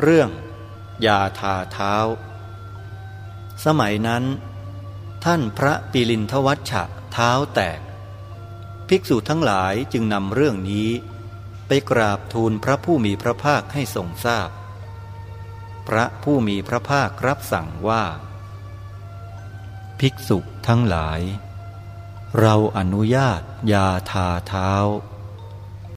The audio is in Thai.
เรื่องยาทาเท้า สมัยนั้น ท่านพระปิลินทวัชชะเท้าแตก ภิกษุทั้งหลายจึงนำเรื่องนี้ ไปกราบทูลพระผู้มีพระภาคให้ทรงทราบพพระผู้มีพระภาครับสั่งว่า ภิกษุทั้งหลาย เราอนุญาตยาทาเท้า